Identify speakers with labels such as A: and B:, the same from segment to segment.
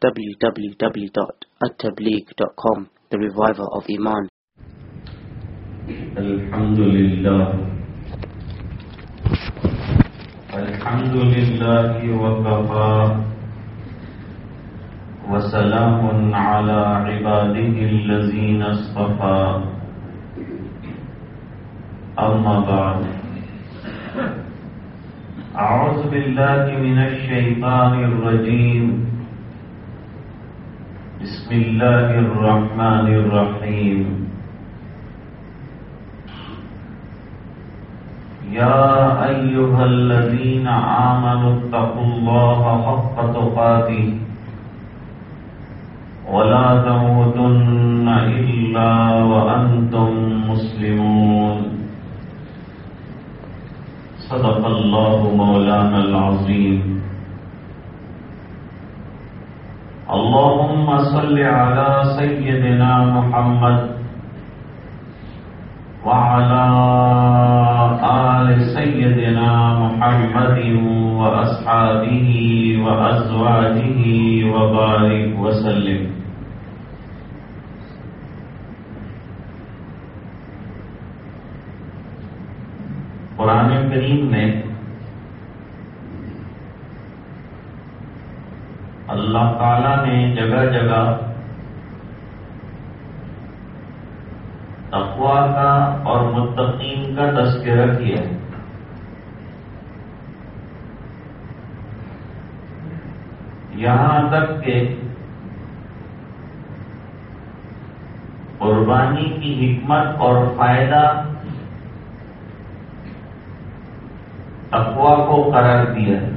A: www.attableek.com The Reviver of Iman.
B: الحمد لله الحمد لله وكفى وسلام على عباده الذين اصطفى أما بعد أعوذ بالله من الشيطان الرجيم بسم الله الرحمن الرحيم. يا أيها الذين آمنوا اتقوا الله حق تقاته ولا تموتن إلا وأنتم مسلمون. صدق الله مولانا العظيم. اللهم صل على سيدنا محمد وعلى آل سيدنا محمد وأصحابه وأزواجه وبارك وسلم. قرآن کریم میں اللہ تعالی نے جگہ جگہ تقوا کا اور متقین کا تذکرہ کیا ہے۔ یہاں تک کہ قربانی کی حکمت اور فائدہ تقوا کو قرار دیا ہے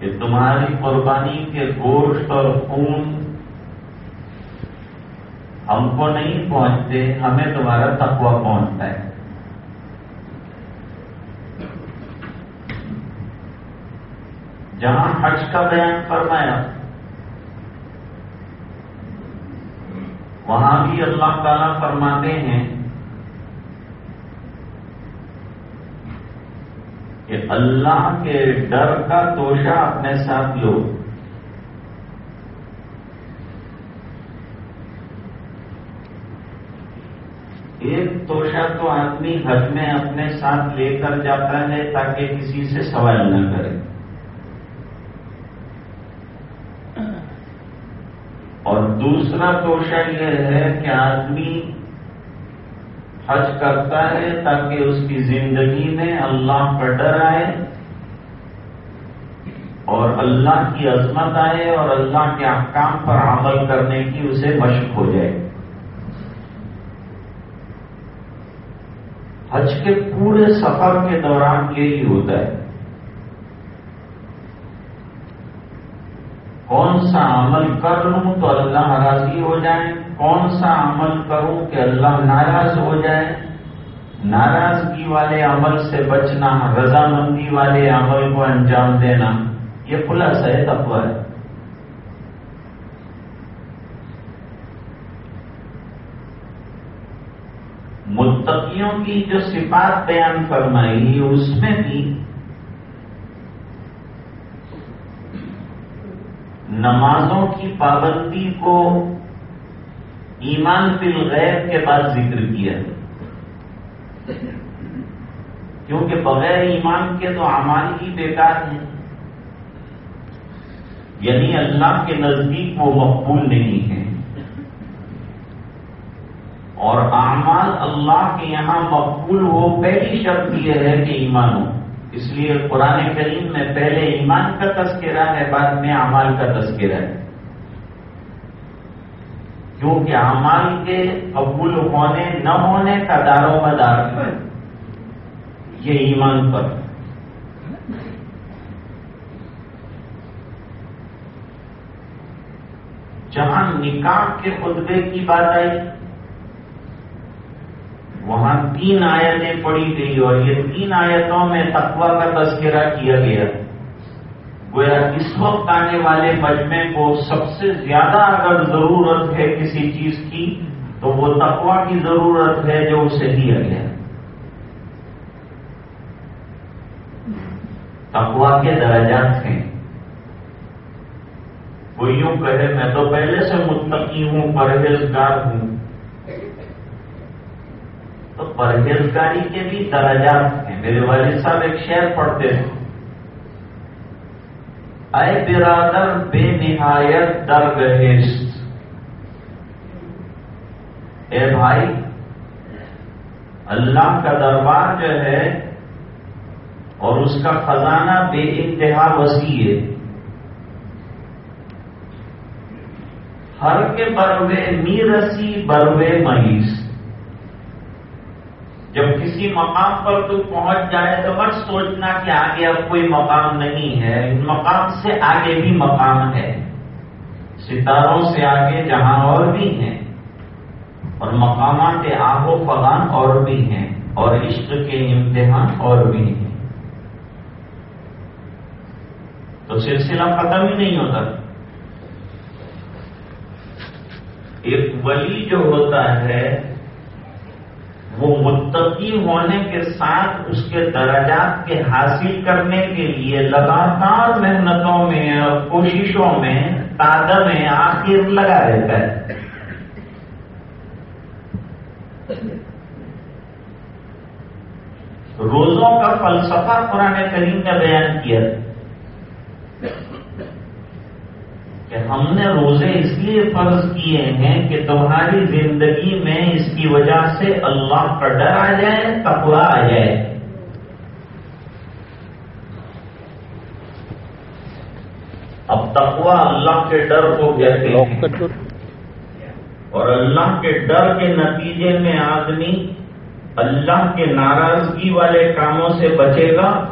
B: کہ تمہاری قربانی کے گوشت اور خون ہم کو نہیں پہنچتے، ہمیں تمہارا تقوا پہنچتا ہے۔ جہاں حج کا بیان فرمایا، وہاں بھی اللہ تعالیٰ فرماتے ہیں کہ اللہ کے ڈر کا توشہ اپنے ساتھ لو۔ ایک توشہ تو آدمی حج میں اپنے ساتھ لے کر جاتا ہے تاکہ کسی سے سوال نہ کرے۔ اور دوسرا توشہ یہ ہے کہ آدمی حج کرتا ہے تاکہ اس کی زندگی میں اللہ کا ڈر آئے اور اللہ کی عظمت آئے اور اللہ کے احکام پر عمل کرنے کی اسے مشق ہو جائے۔ حج کے پورے سفر کے دوران یہی ہوتا ہے۔ کون سا عمل کر لوں تو اللہ راضی ہو جائے۔ کون سا عمل کروں کہ اللہ ناراض ہو جائے؟ ناراضگی والے عمل سے بچنا، رضامندی والے عمل کو انجام دینا، یہ خلاصہ ہے تقوی ہے۔ متقیوں کی جو صفات بیان فرمائی، اس میں بھی نمازوں کی پابندی کو ایمان فی الغیب کے بعد ذکر کیا۔ کیونکہ بغیر ایمان کے تو اعمال ہی بیکار ہیں۔ یعنی اللہ کے نزدیک وہ مقبول نہیں ہے اور اعمال اللہ کے یہاں مقبول ہو پہلی شرط یہ ہے کہ ایمان ہو۔ اس لیے قرآن کریم میں پہلے ایمان کا تذکرہ ہے، بعد میں اعمال کا تذکرہ ہے۔ کیونکہ اعمال کے قبول ہونے نہ ہونے کا دار و مدار یہ ایمان پر۔ جہاں نکاح کے خطبے کی بات آئی، وہاں تین آیتیں پڑھی گئی اور یہ تین آیتوں میں تقوی کا تذکرہ کیا گیا۔ گویا اس وقت آنے والے مجمع کو سب سے زیادہ اگر ضرورت ہے کسی چیز کی، تو وہ تقوی کی ضرورت ہے جو اسے دیا گیا تقوا کے درجات ہیں۔ کوئی یوں کہے، میں تو پہلے سے متقی ہوں، پرہیزگار ہوں۔ تو پرہیزگاری کے بھی درجات ہیں۔ میرے والد صاحب ایک شعر پڑھتے ہیں۔ اے برادر، بے نہایت درگہست اے بھائی، اللہ کا دربار جو ہے اور اس کا خزانہ بے انتہا وسیع ہے۔ ہر کے بروے میرسی بروے مریض جب کسی مقام پر تو پہنچ جائے تو مت سوچنا کہ آگے اب کوئی مقام نہیں ہے۔ ان مقام سے آگے بھی مقام ہے۔ ستاروں سے آگے جہاں اور بھی ہیں۔ اور مقامات آب و فغان اور بھی ہیں۔ اور عشق کے امتحان اور بھی ہیں۔ تو سلسلہ ختم ہی نہیں ہوتا۔ ایک ولی جو ہوتا ہے وہ متقی ہونے کے ساتھ اس کے درجات کے حاصل کرنے کے لیے لگاتار محنتوں میں اور کوششوں میں تازہ میں آخر لگا رہتا ہے۔ روزوں کا فلسفہ قرآن کریم نے بیان کیا۔ کہ ہم نے روزے اس لیے فرض کیے ہیں کہ تمہاری زندگی میں اس کی وجہ سے اللہ کا ڈر آ جائے تقوا آ جائے۔ اب تقوا اللہ کے ڈر کو کہتے ہیں۔ اور اللہ کے ڈر کے نتیجے میں آدمی اللہ کے ناراضگی والے کاموں سے بچے گا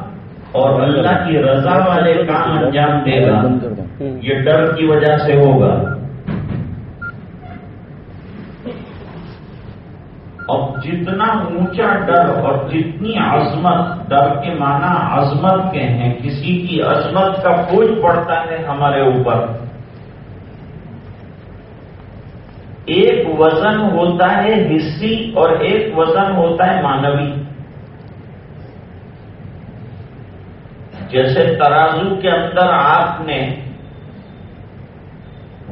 B: اور اللہ کی رضا والے کام انجام دے گا۔ یہ ڈر کی وجہ سے ہوگا۔ اب جتنا اونچا ڈر اور جتنی عظمت، ڈر کے معنی عظمت کے ہیں، کسی کی عظمت کا بوجھ پڑتا ہے ہمارے اوپر۔ ایک وزن ہوتا ہے حصی اور ایک وزن ہوتا ہے مانوی جیسے ترازو کے اندر آپ نے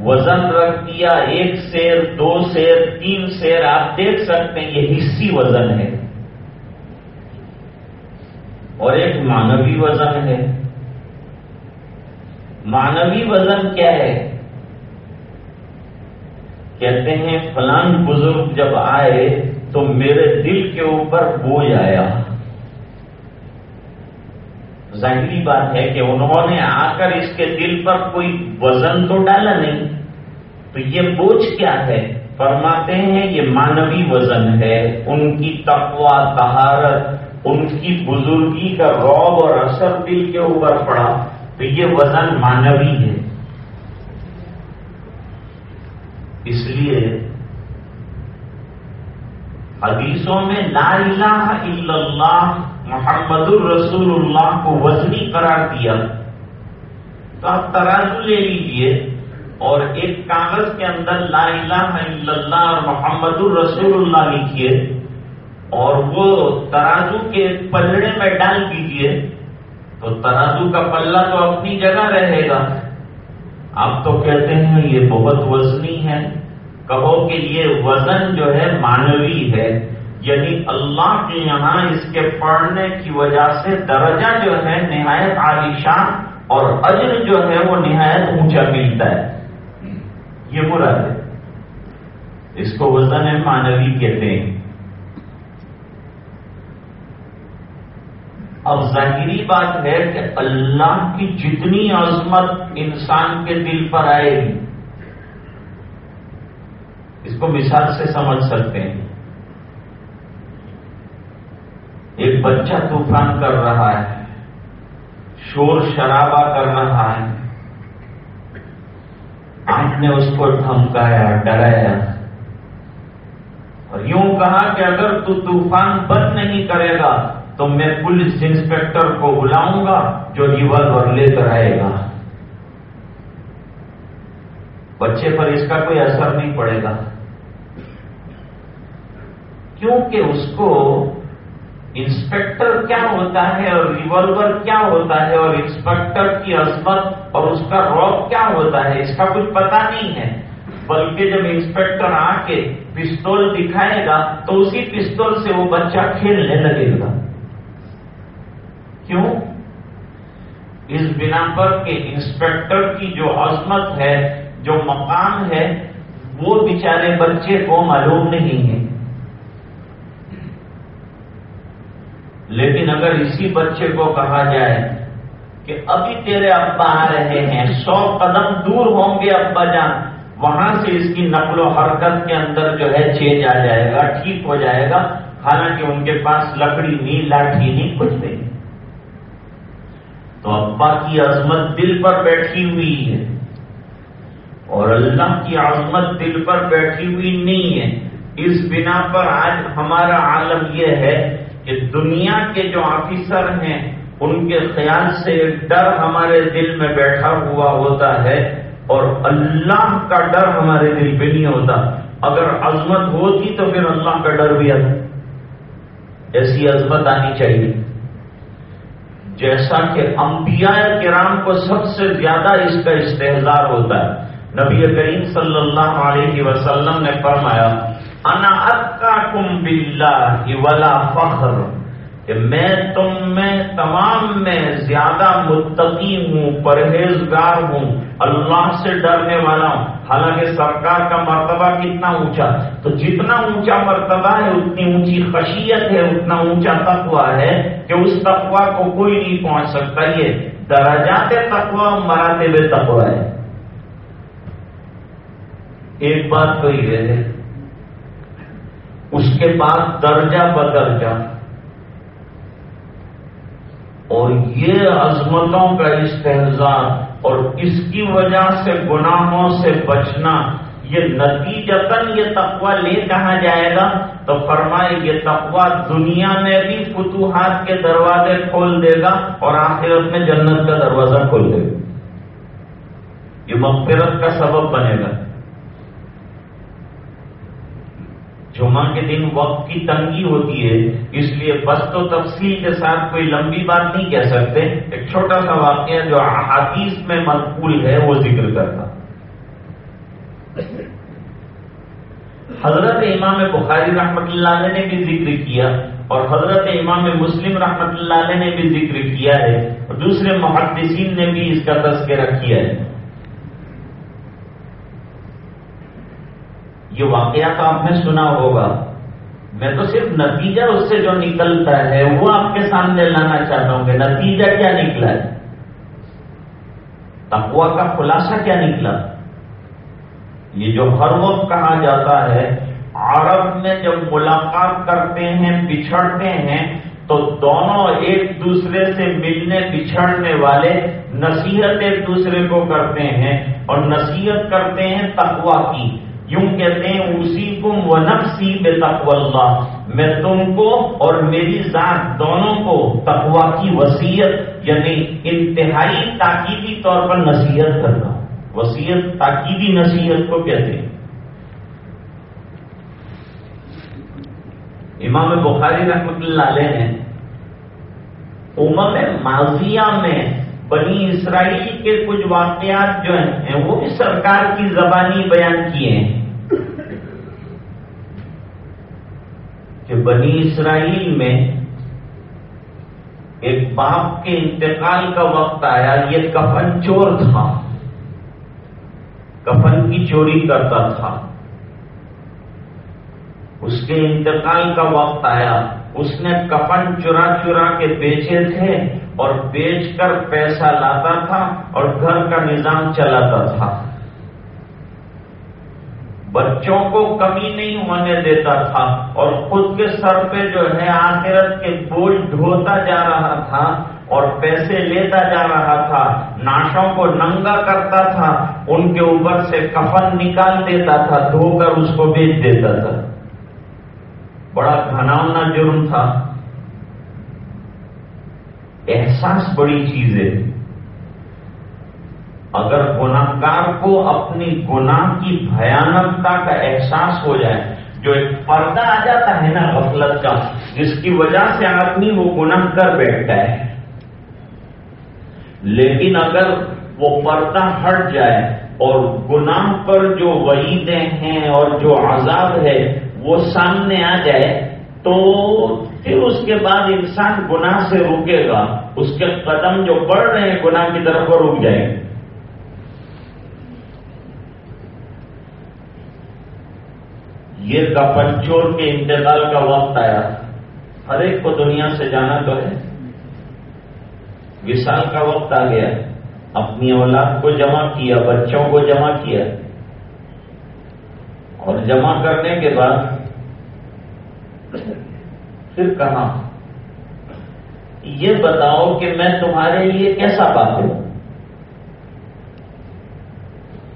B: وزن رکھ دیا ایک سیر، دو سیر، تین سیر، آپ دیکھ سکتے ہیں یہ حصی وزن ہے۔ اور ایک مانوی وزن ہے۔ مانوی وزن کیا ہے؟ کہتے ہیں، فلان بزرگ جب آئے تو میرے دل کے اوپر بوجھ آیا ظاہری بات ہے کہ انہوں نے آ کر اس کے دل پر کوئی وزن تو ڈالا نہیں۔ تو یہ بوجھ کیا ہے؟ فرماتے ہیں یہ مانوی وزن ہے۔ ان کی تقوا تہارت ان کی بزرگی کا روب اور اثر دل کے اوپر پڑا۔ تو یہ وزن مانوی ہے۔ اس لیے حدیثوں میں لا الہ الا اللہ محمد الرسول اللہ کو وزنی قرار دیا۔ تو آپ ترازو لے لیجیے اور ایک کاغذ کے اندر لا الہ الا اللہ اور محمد الرسول اللہ لکھیے اور وہ ترازو کے پلڑے میں ڈال دیجیے تو ترازو کا پلہ تو اپنی جگہ رہے گا۔ آپ تو کہتے ہیں یہ بہت وزنی ہے۔ کہو کہ یہ وزن جو ہے مانوی ہے۔ یعنی اللہ کے یہاں اس کے پڑھنے کی وجہ سے درجہ جو ہے نہایت عالیشان اور اجر جو ہے وہ نہایت اونچا ملتا ہے۔ یہ برا ہے۔ اس کو وزن مانوی کہتے ہیں۔ اب ظاہری بات ہے کہ اللہ کی جتنی عظمت انسان کے دل پر آئے گی، اس کو مثال سے سمجھ سکتے ہیں۔ ایک بچہ طوفان کر رہا ہے، شور شرابہ کر رہا ہے۔ آپ نے اس کو دھمکایا ڈرایا۔ اور یوں کہا کہ اگر تو طوفان بند نہیں کرے گا، تو میں پولیس انسپیکٹر کو بلاؤں گا جو ریوالور لے کر آئے گا۔ بچے پر اس کا کوئی اثر نہیں پڑے گا۔ کیونکہ اس کو انسپیکٹر کیا ہوتا ہے اور ریوالور کیا ہوتا ہے اور انسپیکٹر کی عظمت اور اس کا روب کیا ہوتا ہے، اس کا کچھ پتا نہیں ہے۔ بلکہ جب انسپیکٹر آ کے پستول دکھائے گا تو اسی پستول سے وہ بچہ کھیلنے لگے گا۔ کیوں؟ اس بنا پر کہ انسپیکٹر کی جو عظمت ہے، جو مقام ہے، وہ بیچارے بچے کو معلوم نہیں ہے۔ لیکن اگر اسی بچے کو کہا جائے کہ ابھی تیرے ابا آ رہے ہیں، سو قدم دور ہوں گے ابا جان، وہاں سے اس کی نقل و حرکت کے اندر جو ہے چینج آ جائے گا، ٹھیک ہو جائے گا۔ حالانکہ ان کے پاس لکڑی نہیں لاٹھی نہیں کچھ نہیں۔ تو ابا کی عظمت دل پر بیٹھی ہوئی ہے۔ اور اللہ کی عظمت دل پر بیٹھی ہوئی نہیں ہے۔ اس بنا پر آج ہمارا عالم یہ ہے کہ دنیا کے جو آفیسر ہیں، ان کے خیال سے ڈر ہمارے دل میں بیٹھا ہوا ہوتا ہے اور اللہ کا ڈر ہمارے دل پہ نہیں ہوتا۔ اگر عظمت ہوتی تو پھر اللہ کا ڈر بھی آتا۔ ایسی عظمت آنی چاہیے۔ جیسا کہ انبیاء کرام کو سب سے زیادہ اس کا استحصار ہوتا ہے۔ نبی کریم صلی اللہ علیہ وسلم نے فرمایا، انا اتقاکم باللہ ولا فخر کہ میں تم میں تمام میں زیادہ متقی ہوں، پرہیزگار ہوں، اللہ سے ڈرنے والا ہوں۔ حالانکہ سرکار کا مرتبہ کتنا اونچا؟ تو جتنا اونچا مرتبہ ہے، اتنی اونچی خشیت ہے، اتنا اونچا تقوا ہے کہ اس تقوا کو کوئی نہیں پہنچ سکتا۔ یہ درجات تقوا مراتے ہوئے تقوا ہے۔ ایک بات تو یہ ہے اس کے بعد درجہ بدرجہ۔ اور یہ عظمتوں کا استحصال اور اس کی وجہ سے گناہوں سے بچنا، یہ نتیجتاً یہ تقوا لے کہا جائے گا۔ تو فرمائے، یہ تقوا دنیا میں بھی فتوحات کے دروازے کھول دے گا اور آخرت میں جنت کا دروازہ کھول دے گا۔ یہ مغفرت کا سبب بنے گا۔ جمعہ کے دن وقت کی تنگی ہوتی ہے، اس لیے بس تو تفصیل کے ساتھ کوئی لمبی بات نہیں کہہ سکتے۔ ایک چھوٹا سا واقعہ جو حدیث میں مقبول ہے، وہ ذکر کرتا۔ حضرت امام بخاری رحمت اللہ علیہ نے بھی ذکر کیا اور حضرت امام مسلم رحمت اللہ علیہ نے بھی ذکر کیا ہے۔ اور دوسرے محدثین نے بھی اس کا تذکرہ کیا ہے۔ یہ واقعہ تو آپ نے سنا ہوگا، میں تو صرف نتیجہ اس سے جو نکلتا ہے، وہ آپ کے سامنے لانا چاہتا ہوں کہ نتیجہ کیا نکلا ہے۔ تقوا کا خلاصہ کیا نکلا؟ یہ جو ہر وقت کہا جاتا ہے، عرب میں جب ملاقات کرتے ہیں، بچھڑتے ہیں، تو دونوں ایک دوسرے سے ملنے، بچھڑنے والے نصیحت ایک دوسرے کو کرتے ہیں۔ اور نصیحت کرتے ہیں تقوا کی۔ یوں کہتے ہیں اسی کم و نفسی بے تقو اللہ۔ میں تم کو اور میری ذات دونوں کو تقوا کی وسیعت یعنی انتہائی تاکیدی طور پر نصیحت کرنا وسیعت تاکیدی نصیحت کو کہتے ہیں۔ امام بخاری رحمت اللہ علیہ نے امم ماضیہ میں بنی اسرائیل کے کچھ واقعات جو ہیں، وہ بھی سرکار کی زبانی بیان کیے ہیں۔ کہ بنی اسرائیل میں ایک باپ کے انتقال کا وقت آیا، یہ کفن چور تھا۔ کفن کی چوری کرتا تھا۔ اس کے انتقال کا وقت آیا۔ اس نے کفن چرا چرا کے بیچے تھے اور بیچ کر پیسہ لاتا تھا اور گھر کا نظام چلاتا تھا۔ بچوں کو کمی نہیں ہونے دیتا تھا اور خود کے سر پہ جو ہے آخرت کے بوجھ ڈھوتا جا رہا تھا اور پیسے لیتا جا رہا تھا، ناشوں کو ننگا کرتا تھا، ان کے اوپر سے کفن نکال دیتا تھا، دھو کر اس کو بیچ دیتا تھا۔ بڑا گھناؤنا جرم تھا۔ احساس بڑی چیز ہے۔ اگر گناہگار کو اپنی گناہ کی بھیانکتا کا احساس ہو جائے، جو ایک پردہ آ جاتا ہے نا غفلت کا، جس کی وجہ سے آدمی وہ گناہ کر بیٹھتا ہے۔ لیکن اگر وہ پردہ ہٹ جائے اور گناہ پر جو وعیدیں ہیں اور جو عذاب ہے وہ سامنے آ جائے، تو پھر اس کے بعد انسان گناہ سے رکے گا۔ اس کے قدم جو بڑھ رہے ہیں، گناہ کی طرف وہ رک جائیں گے یہ کپن چور کے انتقال کا وقت آیا ہر ایک کو دنیا سے جانا تو ہے۔ وشال کا وقت آ گیا۔ اپنی اولاد کو جمع کیا، بچوں کو جمع کیا۔ اور جمع کرنے کے بعد پھر کہا، یہ بتاؤ کہ میں تمہارے لیے کیسا بات ہوں؟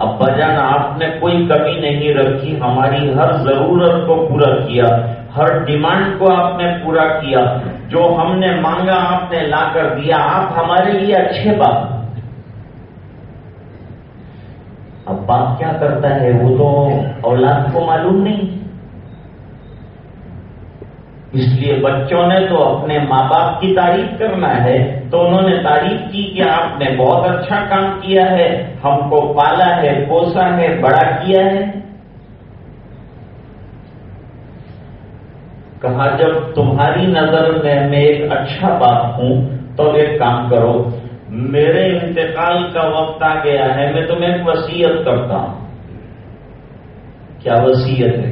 B: ابا جان آپ نے کوئی کمی نہیں رکھی، ہماری ہر ضرورت کو پورا کیا، ہر ڈیمانڈ کو آپ نے پورا کیا، جو ہم نے مانگا آپ نے لا کر دیا، آپ ہمارے لیے اچھے باپ اب باپ کیا کرتا ہے؟ وہ تو اولاد کو معلوم نہیں۔ اس لیے بچوں نے تو اپنے ماں باپ کی تعریف کرنا ہے تو انہوں نے تعریف کی کہ آپ نے بہت اچھا کام کیا ہے، ہم کو پالا ہے، پوسا ہے، بڑا کیا ہے۔ کہا، جب تمہاری نظر میں میں ایک اچھا باپ ہوں تو ایک کام کرو، میرے انتقال کا وقت آ گیا ہے، میں تمہیں ایک وسیعت کرتا ہوں۔ کیا وسیعت ہے؟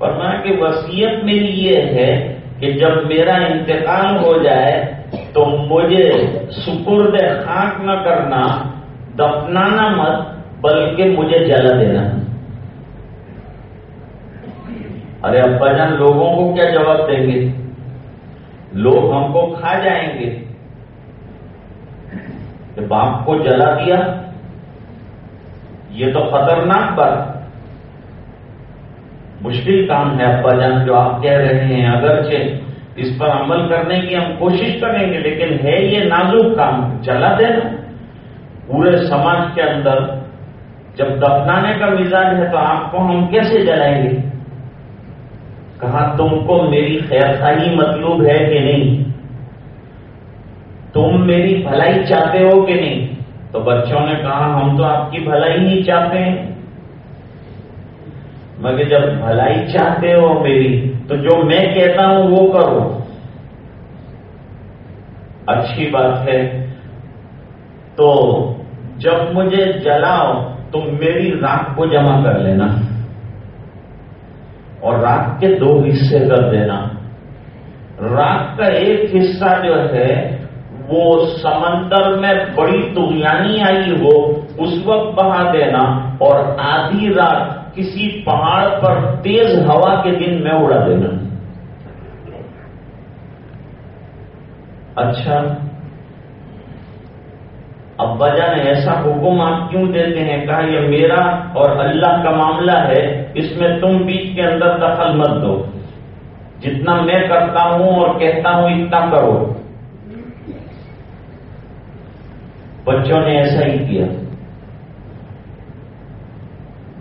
B: فرمایا کہ وسیعت میری یہ ہے کہ جب میرا انتقال ہو جائے تو مجھے سپرد خاک نہ کرنا، دفنانا مت، بلکہ مجھے جلا دینا۔ ارے ابا جان، لوگوں کو کیا جواب دیں گے؟ لوگ ہم کو کھا جائیں گے۔ کہ باپ کو جلا دیا؟ یہ تو خطرناک بات۔ مشکل کام ہے ابا جان جو آپ کہہ رہے ہیں، اگرچہ اس پر عمل کرنے کی ہم کوشش کریں گے، لیکن ہے یہ نازک کام چلا دینا۔ پورے سماج کے اندر جب دفنانے کا مزاج ہے تو آپ کو ہم کیسے جلائیں گے؟ کہا، تم کو میری خیر خائی مطلوب ہے کہ نہیں؟ تم میری بھلائی چاہتے ہو کہ نہیں؟ تو بچوں نے کہا، ہم تو آپ کی بھلائی نہیں چاہتے ہیں۔ مگر جب بھلائی چاہتے ہو میری، تو جو میں کہتا ہوں وہ کرو۔ اچھی بات ہے۔ تو جب مجھے جلاؤ تو میری راک کو جمع کر لینا۔ اور راک کے دو حصے کر دینا۔ راک کا ایک حصہ جو ہے، وہ سمندر میں بڑی تغیانی آئی ہو اس وقت بہا دینا اور آدھی رات کسی پہاڑ پر تیز ہوا کے دن میں اڑا دینا۔ اچھا۔ ابا جان، ایسا حکم آپ کیوں دیتے ہیں؟ کہا، یہ میرا اور اللہ کا معاملہ ہے، اس میں تم بیچ کے اندر دخل مت دو۔ جتنا میں کرتا ہوں اور کہتا ہوں، اتنا کرو۔ بچوں نے ایسا ہی کیا۔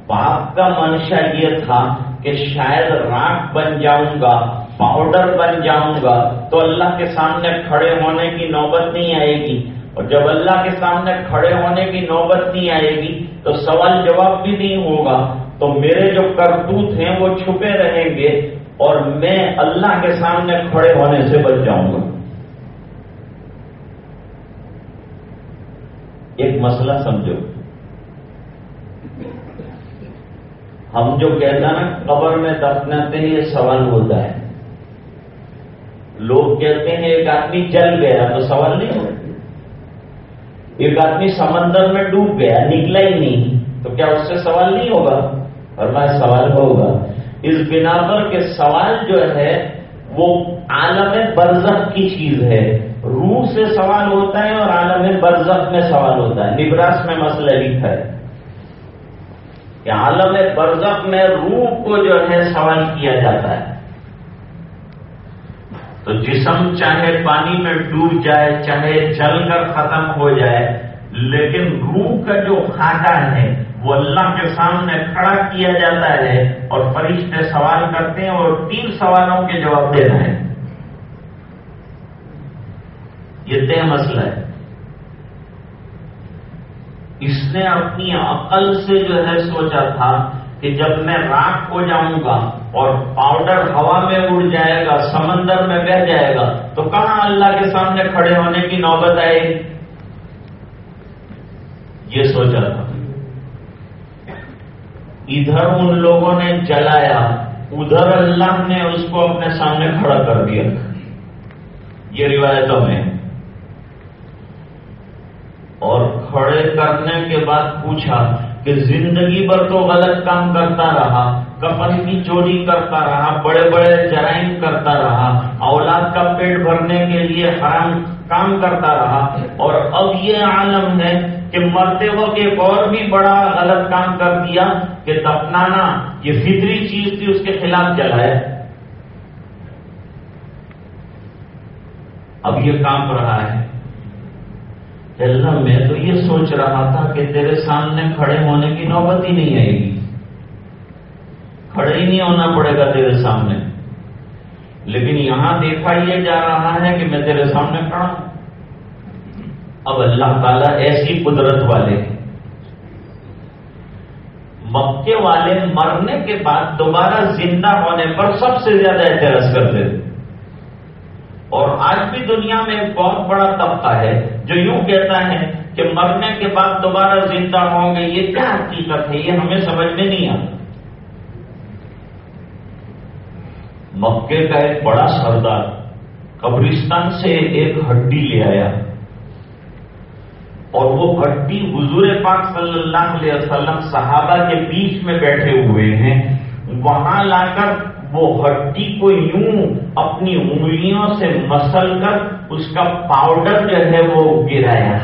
B: باپ کا منشا یہ تھا کہ شاید راک بن جاؤں گا پاؤڈر بن جاؤں گا۔ تو اللہ کے سامنے کھڑے ہونے کی نوبت نہیں آئے گی۔ اور جب اللہ کے سامنے کھڑے ہونے کی نوبت نہیں آئے گی، تو سوال جواب بھی نہیں ہوگا۔ تو میرے جو کرتوت ہیں، وہ چھپے رہیں گے اور میں اللہ کے سامنے کھڑے ہونے سے بچ جاؤں گا۔ ایک مسئلہ سمجھو۔ ہم جو کہتے ہیں نا، قبر میں دفناتے ہیں یہ سوال ہوتا ہے۔ لوگ کہتے ہیں ایک آدمی جل گیا تو سوال نہیں ہوتا۔ ایک آدمی سمندر میں ڈوب گیا، نکلا ہی نہیں۔ تو کیا اس سے سوال نہیں ہوگا؟ اور میں سوال ہوگا۔ اس بنا پر کہ سوال جو ہے، وہ عالم برزخ کی چیز ہے۔ روح سے سوال ہوتا ہے اور عالم برزخ میں سوال ہوتا ہے۔ نبراس میں مسئلہ لکھا ہے۔ کہ عالم برزخ میں روح کو جو ہے سوال کیا جاتا ہے۔ تو جسم چاہے پانی میں ڈوب جائے، چاہے جل کر ختم ہو جائے، لیکن روح کا جو خاکہ ہے، وہ اللہ کے سامنے کھڑا کیا جاتا ہے اور فرشتے سوال کرتے ہیں اور تین سوالوں کے جواب دینا ہے یہ طے مسئلہ ہے۔ اس نے اپنی عقل سے جو ہے سوچا تھا کہ جب میں راک ہو جاؤں گا اور پاؤڈر ہوا میں اڑ جائے گا، سمندر میں بہ جائے گا، تو کہاں اللہ کے سامنے کھڑے ہونے کی نوبت آئے؟ گی یہ سوچا تھا۔ ادھر ان لوگوں نے جلایا، ادھر اللہ نے اس کو اپنے سامنے کھڑا کر دیا۔ یہ روایتوں میں اور کھڑے کرنے کے بعد پوچھا کہ زندگی بھر تو غلط کام کرتا رہا کپن کی چوری کرتا رہا، بڑے بڑے جرائم کرتا رہا، اولاد کا پیٹ بھرنے کے لیے حرام کام کرتا رہا، اور اب یہ عالم ہے کہ مرتے وقت ایک اور بھی بڑا غلط کام کر دیا کہ دفنانا، یہ فطری چیز تھی، اس کے خلاف جلائے اب یہ کام رہا ہے۔ اللہ، میں تو یہ سوچ رہا تھا کہ تیرے سامنے کھڑے ہونے کی نوبت ہی نہیں آئے گی۔ کھڑے ہی نہیں ہونا پڑے گا تیرے سامنے۔ لیکن یہاں دیکھا یہ جا رہا ہے کہ میں تیرے سامنے کھڑا ہوں۔ اب اللہ تعالیٰ ایسی قدرت والے، مکے والے مرنے کے بعد دوبارہ زندہ ہونے پر سب سے زیادہ اعتراض کرتے تھے اور آج بھی دنیا میں ایک بہت بڑا طبقہ ہے جو یوں کہتا ہے کہ مرنے کے بعد دوبارہ زندہ ہوں گے، یہ کیا حقیقت ہے؟ یہ ہمیں سمجھ میں نہیں آتا۔ مکے کا ایک بڑا سردار قبرستان سے ایک ہڈی لے آیا اور وہ ہڈی حضور پاک صلی اللہ علیہ وسلم صحابہ کے بیچ میں بیٹھے ہوئے ہیں۔ وہاں لا کر وہ ہڈی کو یوں اپنی انگلیوں سے مسل کر اس کا پاؤڈر جو ہے وہ گرایا۔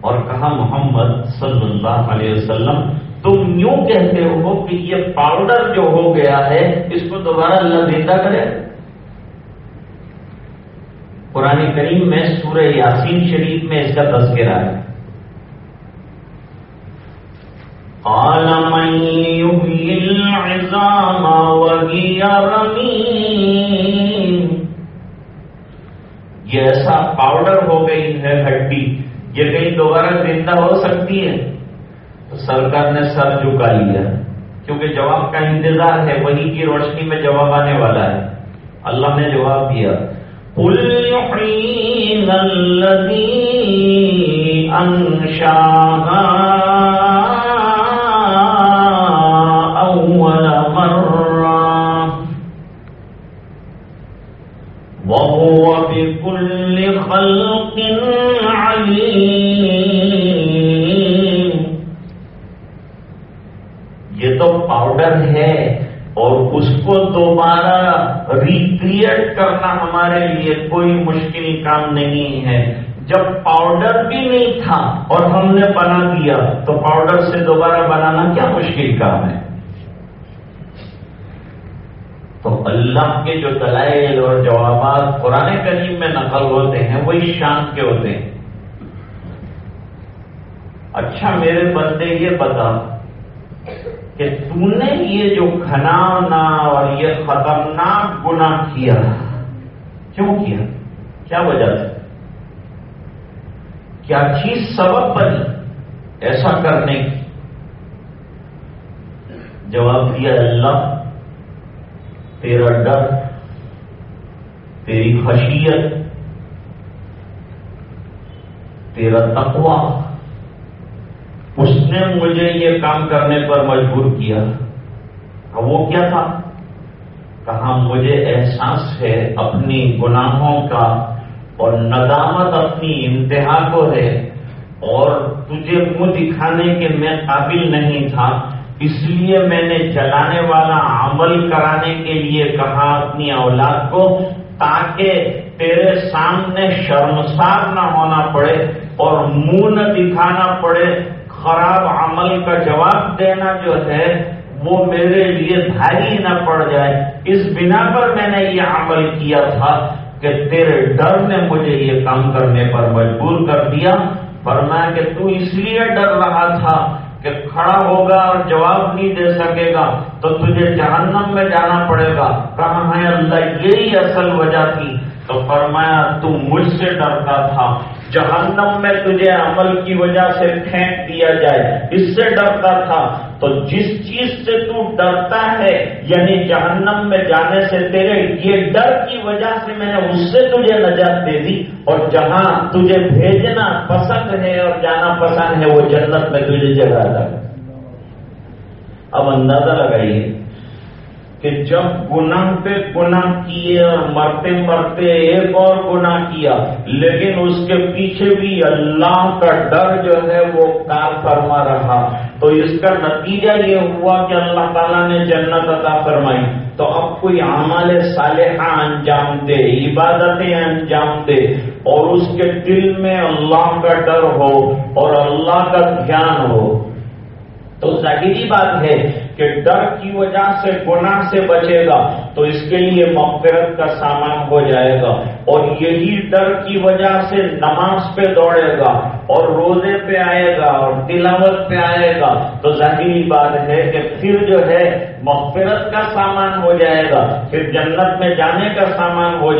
B: اور کہا محمد صلی اللہ علیہ وسلم، تم یوں کہتے ہو کہ یہ پاؤڈر جو ہو گیا ہے، اس کو دوبارہ اللہ زندہ کرے۔ قرآن کریم میں سورہ یاسین شریف میں اس کا تذکرہ ہے۔ قال من يحيي العظام وهي رميم. یہ ایسا پاؤڈر ہو گئی ہے ہڈی، یہ کہیں دوبارہ زندہ ہو سکتی ہے؟ تو سرکار نے سر جھکا لیا، کیونکہ جواب کا انتظار ہے، وہی کی روشنی میں جواب آنے والا ہے۔ اللہ نے جواب دیا، قل يحيينا الذي أنشاها ریکریٹ کرنا ہمارے لیے کوئی مشکل کام نہیں ہے۔ جب پاؤڈر بھی نہیں تھا اور ہم نے بنا دیا، تو پاؤڈر سے دوبارہ بنانا کیا مشکل کام ہے؟ تو اللہ کے جو دلائل اور جوابات قرآن کریم میں نقل ہوتے ہیں، وہی شان کے ہوتے ہیں۔ اچھا میرے بندے یہ بتا کہ تو نے یہ جو کھنانا اور یہ خطرناک گناہ کیا کیوں کیا کیا وجہ سے کیا چیز سبب بنی ایسا کرنے کی؟ جواب دیا اللہ، تیرا ڈر، تیری خشیت، تیرا تقوی۔ اس نے مجھے یہ کام کرنے پر مجبور کیا۔ وہ کیا تھا؟ کہا، مجھے احساس ہے اپنی گناہوں کا اور ندامت اپنی انتہا کو ہے اور تجھے منہ دکھانے کے میں قابل نہیں تھا، اس لیے میں نے جلانے والا عمل کرانے کے لیے کہا اپنی اولاد کو، تاکہ تیرے سامنے شرمسار نہ ہونا پڑے اور منہ نہ دکھانا پڑے۔ خراب عمل کا جواب دینا جو ہے، وہ میرے لیے بھاری نہ پڑ جائے۔ اس بنا پر میں نے یہ عمل کیا تھا کہ تیرے ڈر نے مجھے یہ کام کرنے پر مجبور کر دیا۔ فرمایا کہ تو اس لیے ڈر رہا تھا کہ کھڑا ہوگا اور جواب نہیں دے سکے گا، تو تجھے جہنم میں جانا پڑے گا۔ کہاں ہے اللہ؟ یہی اصل وجہ تھی۔ تو فرمایا تم مجھ سے ڈرتا تھا۔ جہنم میں تجھے عمل کی وجہ سے پھینک دیا جائے۔ اس سے ڈرتا تھا۔ تو جس چیز سے تو ڈرتا ہے یعنی جہنم میں جانے سے تیرے یہ ڈر کی وجہ سے میں نے اس سے تجھے نجات دے دی۔ اور جہاں تجھے بھیجنا پسند ہے اور جانا پسند ہے، وہ جنت میں تجھے جگہ تھا اب اندازہ لگائیے۔ کہ جب گناہ پہ گناہ کیے اور مرتے مرتے ایک اور گناہ کیا، لیکن اس کے پیچھے بھی اللہ کا ڈر جو ہے وہ کار فرما رہا۔ تو اس کا نتیجہ یہ ہوا کہ اللہ تعالیٰ نے جنت عطا فرمائی۔ تو اب کوئی عمل صالحہ انجام دے، عبادتیں انجام دے اور اس کے دل میں اللہ کا ڈر ہو اور اللہ کا دھیان ہو۔ تو ظاہری بات ہے کہ ڈر کی وجہ سے، گناہ سے بچے گا، تو اس کے لیے مغفرت کا سامان ہو جائے گا۔ اور یہی ڈر کی وجہ سے نماز پہ دوڑے گا، اور روزے پہ آئے گا، اور تلاوت پہ آئے گا۔ تو ظاہری بات ہے کہ پھر جو ہے، مغفرت کا سامان ہو جائے گا۔ پھر جنت میں جانے کا سامان ہو جائے گا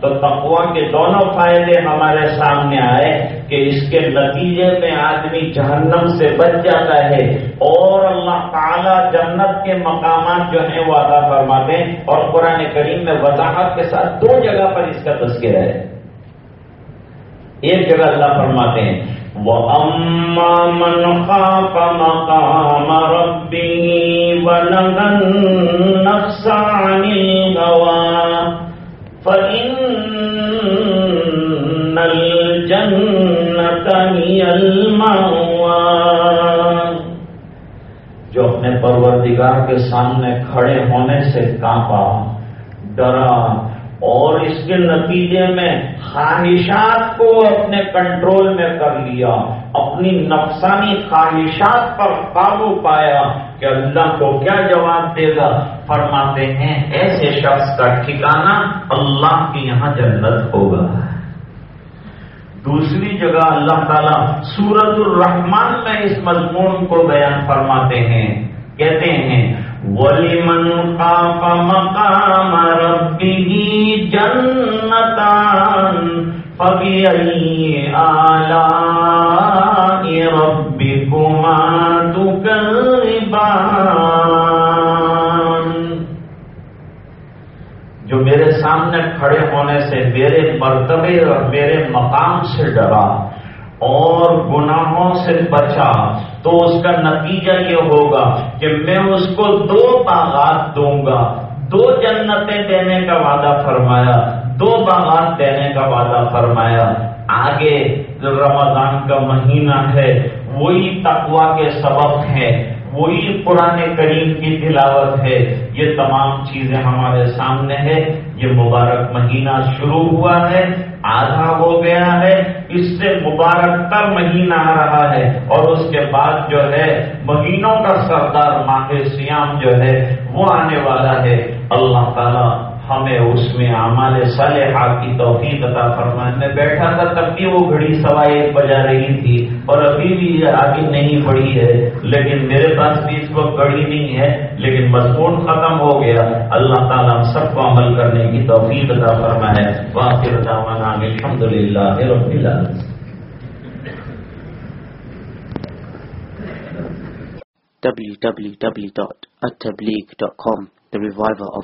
B: تو تقوا کے دونوں فائدے ہمارے سامنے آئے کہ اس کے نتیجے میں آدمی جہنم سے بچ جاتا ہے اور اللہ تعالی جنت کے مقامات جو ہیں وہ ادا فرماتے ہیں اور قرآن کریم میں وضاحت کے ساتھ دو جگہ پر اس کا تذکرہ ہے۔ ایک جگہ اللہ فرماتے ہیں وہ من خاف مقام ربی ولغن نفس عن الغوا فإن الجنة هي المأوى۔ جو اپنے پروردگار کے سامنے کھڑے ہونے سے کانپا ڈرا اور اس کے نتیجے میں خواہشات کو اپنے کنٹرول میں کر لیا۔ اپنی نفسانی خواہشات پر قابو پایا کہ اللہ کو کیا جواب دے گا؟ فرماتے ہیں، ایسے شخص کا ٹھکانہ اللہ کے یہاں جنت ہوگا۔ دوسری جگہ اللہ تعالیٰ سورت الرحمان میں اس مضمون کو بیان فرماتے ہیں۔ کہتے ہیں، وَلِمَنْ خَافَ مَقَامَ رَبِّهِ جَنَّتَانِ فَبِأَيِّ جو میرے سامنے کھڑے ہونے سے میرے مرتبے اور میرے مقام سے ڈرا اور گناہوں سے بچا، تو اس کا نتیجہ یہ ہوگا کہ میں اس کو دو باغات دوں گا۔ دو جنتیں دینے کا وعدہ فرمایا۔ دو باغات دینے کا وعدہ فرمایا۔ آگے رمضان کا مہینہ ہے، وہی تقوا کے سبب ہے وہی قرآن کریم کی تلاوت ہے۔ یہ تمام چیزیں ہمارے سامنے ہے یہ مبارک مہینہ شروع ہوا ہے، آدھا ہو گیا ہے۔ اس سے مبارک تر مہینہ آ رہا ہے۔ اور اس کے بعد جو ہے، مہینوں کا سردار ماہ سیام جو ہے، وہ آنے والا ہے۔ اللہ تعالی ہمیں اس میں اعمال صالحہ کی توفیق عطا فرمائے۔ میں بیٹھا تھا تب بھی وہ گھڑی سوا ایک بجا رہی تھی اور ابھی بھی یہ آگے نہیں پڑی ہے۔ لیکن میرے پاس بھی اس وقت گھڑی نہیں ہے، لیکن مضمون ختم ہو گیا۔ اللہ تعالیٰ ہم سب کو عمل کرنے کی توفیق عطا فرمائے۔ واقع دعوانا الحمد للہ رب العالمین۔
A: www.attableek.com The Reviver of